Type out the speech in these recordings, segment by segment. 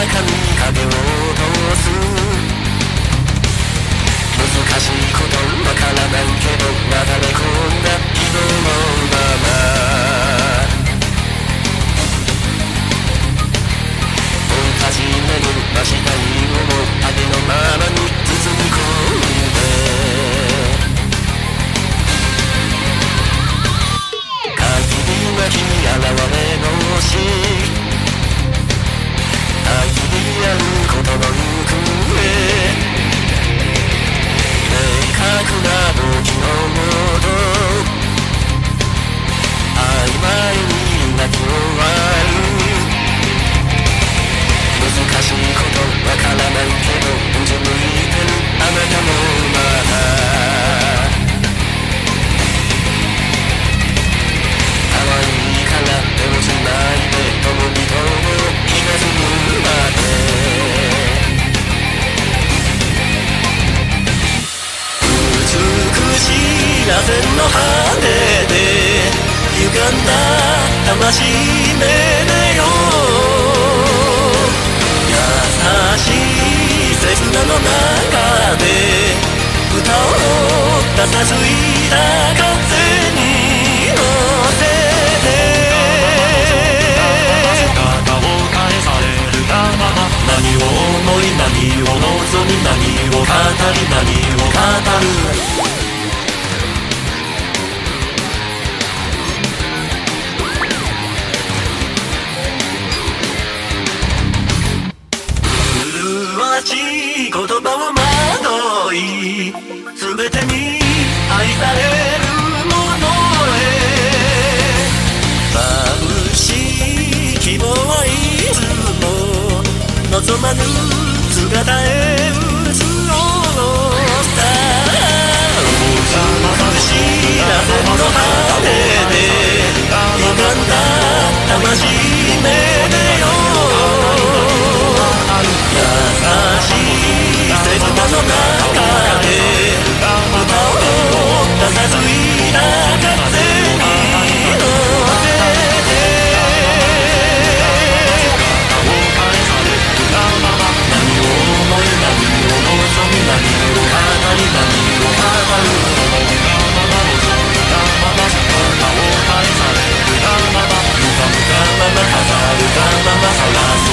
I can't 線の羽で歪んだ魂めでよ。優しい刹那の中で歌を出さついた風に乗せて。姿を返されるが何を思い何を望み何を語り何を語る。言葉を惑い全てに愛されるものへ。眩しい希望はいつも望まぬ姿へ。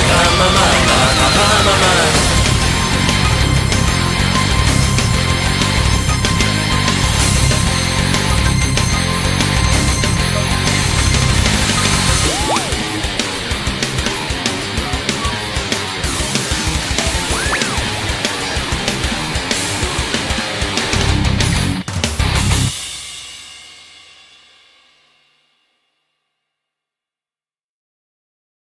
I'm a.